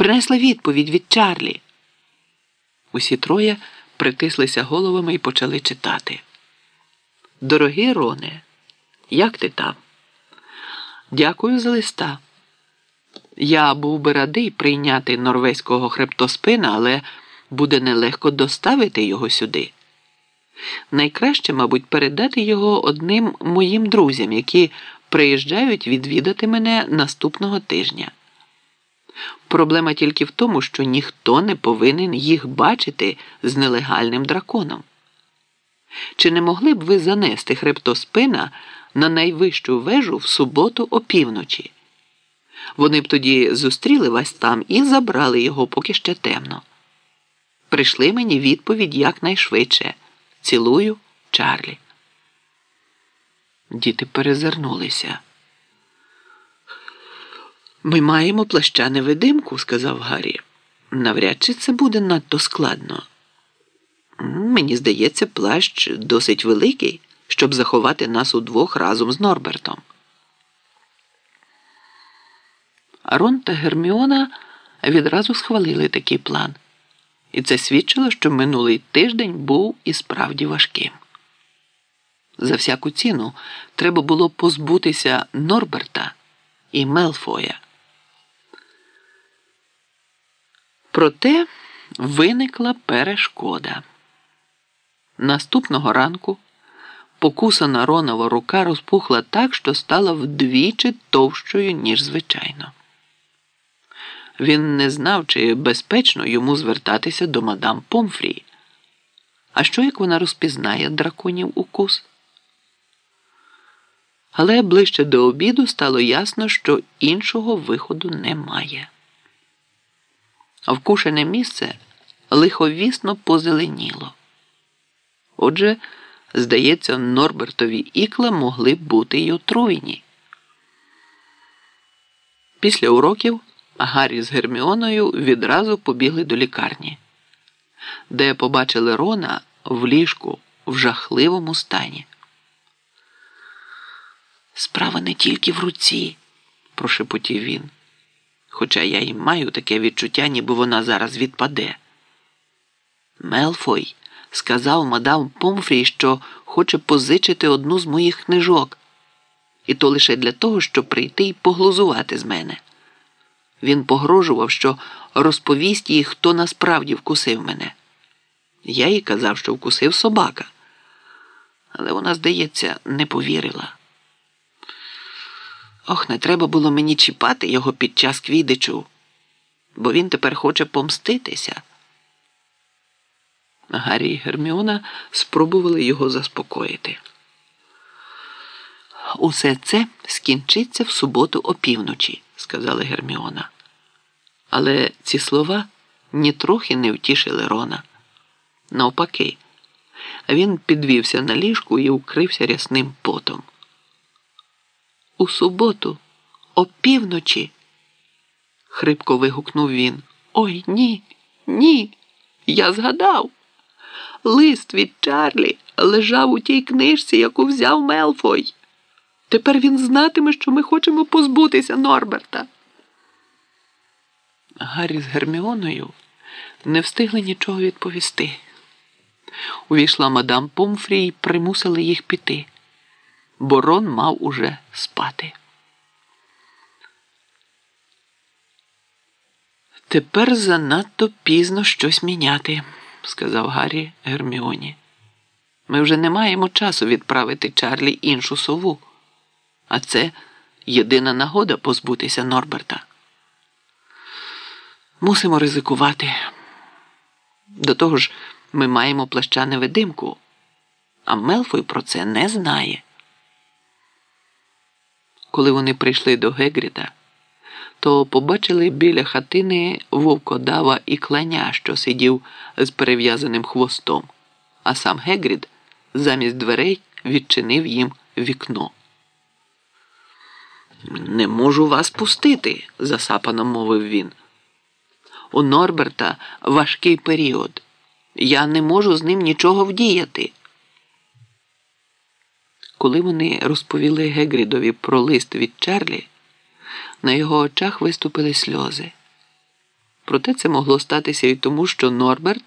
Принесла відповідь від Чарлі. Усі троє притислися головами і почали читати. Дорогий Роне, як ти там? Дякую за листа. Я був би радий прийняти норвезького хребтоспина, але буде нелегко доставити його сюди. Найкраще, мабуть, передати його одним моїм друзям, які приїжджають відвідати мене наступного тижня. Проблема тільки в тому, що ніхто не повинен їх бачити з нелегальним драконом. Чи не могли б ви занести хребтоспина на найвищу вежу в суботу опівночі? Вони б тоді зустріли вас там і забрали його, поки ще темно. Прийшли мені відповідь якнайшвидше. Цілую, Чарлі. Діти перезирнулися. Ми маємо плаща невидимку, сказав Гаррі. Навряд чи це буде надто складно. Мені здається, плащ досить великий, щоб заховати нас удвох разом з Норбертом. Рон та Герміона відразу схвалили такий план, і це свідчило, що минулий тиждень був і справді важким. За всяку ціну треба було позбутися Норберта і Мелфоя. Проте виникла перешкода. Наступного ранку покусана Ронова рука розпухла так, що стала вдвічі товщою, ніж звичайно. Він не знав, чи безпечно йому звертатися до мадам Помфрі. А що як вона розпізнає драконів укус? Але ближче до обіду стало ясно, що іншого виходу немає. Вкушене місце лиховісно позеленіло. Отже, здається, Норбертові ікла могли б бути й отруєні. Після уроків Гаррі з Герміоною відразу побігли до лікарні, де побачили Рона в ліжку в жахливому стані. Справа не тільки в руці, прошепотів він. Хоча я й маю таке відчуття, ніби вона зараз відпаде. Мелфой сказав мадам Помфрі, що хоче позичити одну з моїх книжок, і то лише для того, щоб прийти і поглузувати з мене. Він погрожував, що розповість їй, хто насправді вкусив мене. Я їй казав, що вкусив собака, але вона, здається, не повірила. Ох, не треба було мені чіпати його під час квідичу, бо він тепер хоче помститися. Гаррі і Герміона спробували його заспокоїти. Усе це скінчиться в суботу опівночі, сказала Герміона. Але ці слова нітрохи не втішили Рона. Навпаки, він підвівся на ліжку і укрився рясним потом. У суботу, опівночі, хрипко вигукнув він. Ой ні, ні, я згадав. Лист від Чарлі лежав у тій книжці, яку взяв Мелфой. Тепер він знатиме, що ми хочемо позбутися Норберта. Гаррі з Герміоною не встигли нічого відповісти. Увійшла мадам Помфрі і примусили їх піти. Борон мав уже спати. Тепер занадто пізно щось міняти, сказав Гаррі Герміоні. Ми вже не маємо часу відправити Чарлі іншу сову, а це єдина нагода позбутися Норберта. Мусимо ризикувати. До того ж, ми маємо плаща невидимку, а Мелфой про це не знає. Коли вони прийшли до Гегріда, то побачили біля хатини вовкодава і кланя, що сидів з перев'язаним хвостом, а сам Гегрід замість дверей відчинив їм вікно. Не можу вас пустити, засапано мовив він. У Норберта важкий період. Я не можу з ним нічого вдіяти. Коли вони розповіли Гегрідові про лист від Чарлі, на його очах виступили сльози. Проте це могло статися і тому, що Норберт